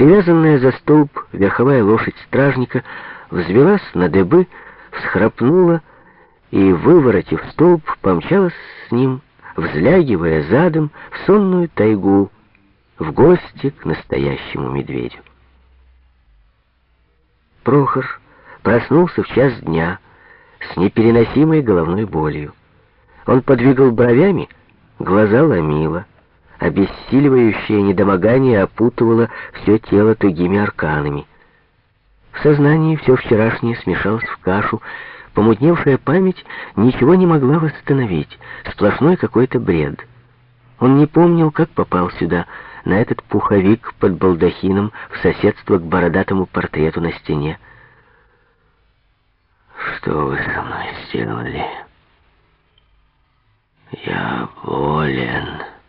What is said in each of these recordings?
Привязанная за столб верховая лошадь стражника взвелась на дыбы, всхрапнула и, выворотив столб, помчалась с ним, взлягивая задом в сонную тайгу, в гости к настоящему медведю. Прохор проснулся в час дня с непереносимой головной болью. Он подвигал бровями, глаза ломило. Обессиливающее недомогание опутывало все тело тугими арканами. В сознании все вчерашнее смешалось в кашу, помутневшая память ничего не могла восстановить, сплошной какой-то бред. Он не помнил, как попал сюда, на этот пуховик под балдахином в соседство к бородатому портрету на стене. «Что вы со мной сделали? Я болен».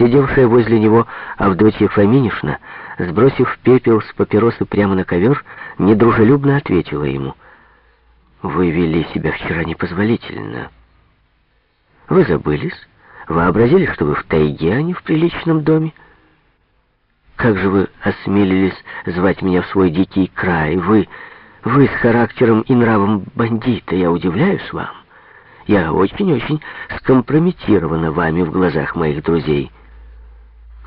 Сидевшая возле него Авдотья Фоминишна, сбросив пепел с папиросы прямо на ковер, недружелюбно ответила ему. «Вы вели себя вчера непозволительно. Вы забылись, вообразили, что вы в тайге, а не в приличном доме. Как же вы осмелились звать меня в свой дикий край? Вы, вы с характером и нравом бандита, я удивляюсь вам. Я очень-очень скомпрометирована вами в глазах моих друзей».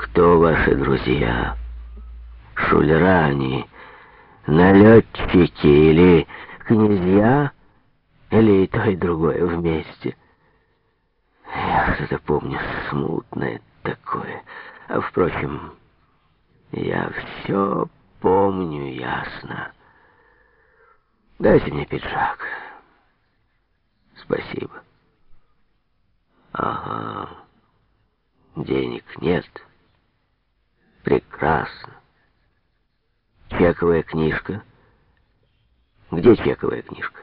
Кто ваши друзья? Шулера они, налетчики или князья, или и то, и другое вместе? Я что-то помню смутное такое. А, впрочем, я все помню ясно. Дайте мне пиджак. Спасибо. Ага. Денег нет. Прекрасно. Чековая книжка. Где чековая книжка?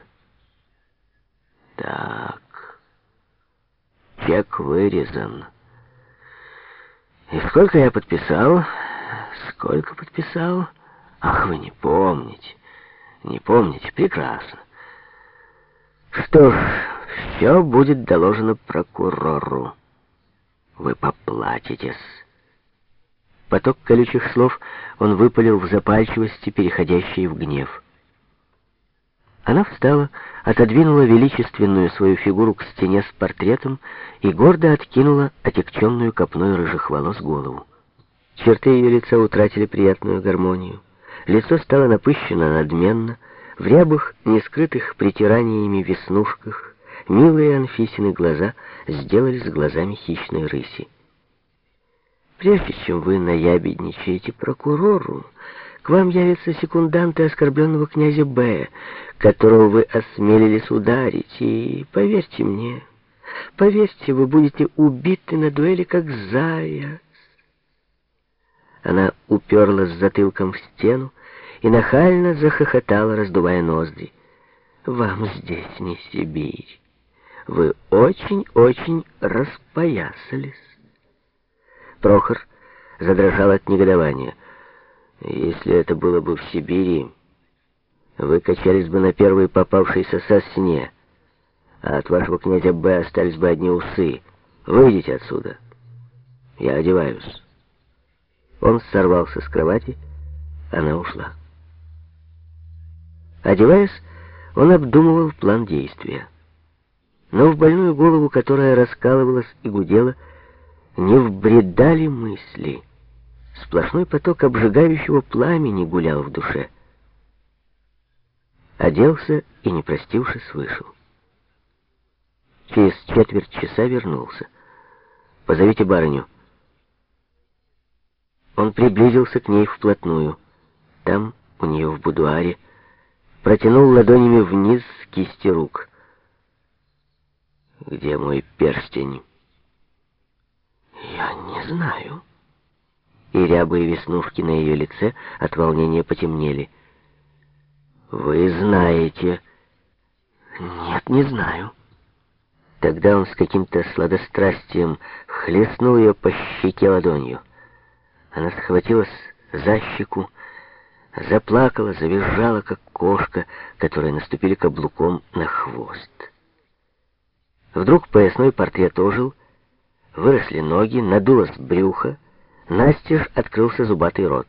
Так. Чек вырезан. И сколько я подписал? Сколько подписал? Ах, вы не помните. Не помните? Прекрасно. Что ж, все будет доложено прокурору. Вы поплатитесь. Поток колючих слов он выпалил в запальчивости, переходящей в гнев. Она встала, отодвинула величественную свою фигуру к стене с портретом и гордо откинула отекченную копной рыжих волос голову. Черты ее лица утратили приятную гармонию. Лицо стало напыщенно надменно, в рябых, не скрытых притираниями веснушках, милые Анфисины глаза сделались глазами хищной рыси. Прежде чем вы наябедничаете прокурору, к вам явятся секунданты оскорбленного князя Б, которого вы осмелились ударить, и поверьте мне, поверьте, вы будете убиты на дуэли, как заяц. Она уперлась затылком в стену и нахально захохотала, раздувая ноздри. «Вам здесь не Сибирь. Вы очень-очень распоясались». Прохор задрожал от негодования. «Если это было бы в Сибири, вы качались бы на первой попавшейся сосне, а от вашего князя Б остались бы одни усы. Выйдите отсюда. Я одеваюсь». Он сорвался с кровати, она ушла. Одеваясь, он обдумывал план действия. Но в больную голову, которая раскалывалась и гудела, не вбредали мысли. Сплошной поток обжигающего пламени гулял в душе. Оделся и, не простившись, вышел. Через четверть часа вернулся. «Позовите барыню». Он приблизился к ней вплотную. Там, у нее в будуаре, протянул ладонями вниз кисти рук. «Где мой перстень?» «Я не знаю». И рябые веснушки на ее лице от волнения потемнели. «Вы знаете». «Нет, не знаю». Тогда он с каким-то сладострастием хлестнул ее по щеке ладонью. Она схватилась за щеку, заплакала, завизжала, как кошка, которой наступили каблуком на хвост. Вдруг поясной портрет ожил, Выросли ноги, надулось брюхо, Настежь открылся зубатый рот.